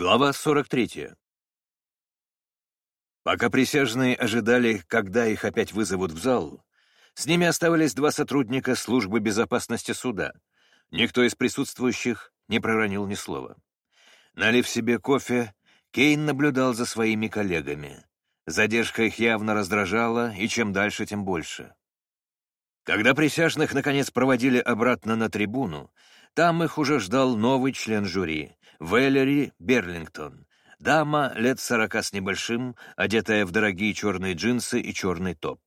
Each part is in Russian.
Глава 43. Пока присяжные ожидали, когда их опять вызовут в зал, с ними оставались два сотрудника службы безопасности суда. Никто из присутствующих не проронил ни слова. Налив себе кофе, Кейн наблюдал за своими коллегами. Задержка их явно раздражала, и чем дальше, тем больше. Когда присяжных, наконец, проводили обратно на трибуну, там их уже ждал новый член жюри — Вэлери Берлингтон, дама лет сорока с небольшим, одетая в дорогие черные джинсы и черный топ.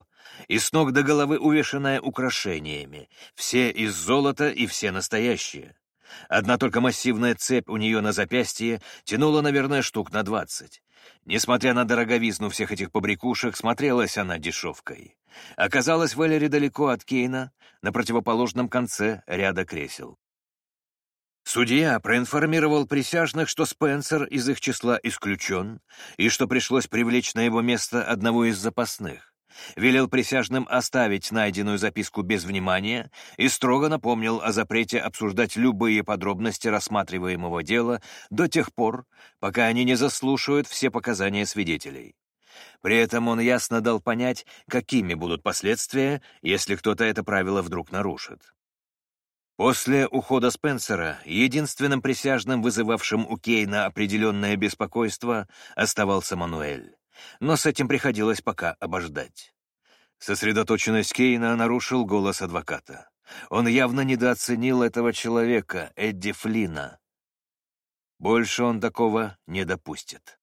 И с ног до головы увешанная украшениями, все из золота и все настоящие. Одна только массивная цепь у нее на запястье тянула, наверное, штук на двадцать. Несмотря на дороговизну всех этих побрякушек, смотрелась она дешевкой. Оказалось, Валери далеко от Кейна, на противоположном конце ряда кресел. Судья проинформировал присяжных, что Спенсер из их числа исключен и что пришлось привлечь на его место одного из запасных. Велел присяжным оставить найденную записку без внимания и строго напомнил о запрете обсуждать любые подробности рассматриваемого дела до тех пор, пока они не заслушают все показания свидетелей. При этом он ясно дал понять, какими будут последствия, если кто-то это правило вдруг нарушит. После ухода Спенсера единственным присяжным, вызывавшим у Кейна определенное беспокойство, оставался Мануэль. Но с этим приходилось пока обождать. Сосредоточенность Кейна нарушил голос адвоката. Он явно недооценил этого человека, Эдди Флина. Больше он такого не допустит.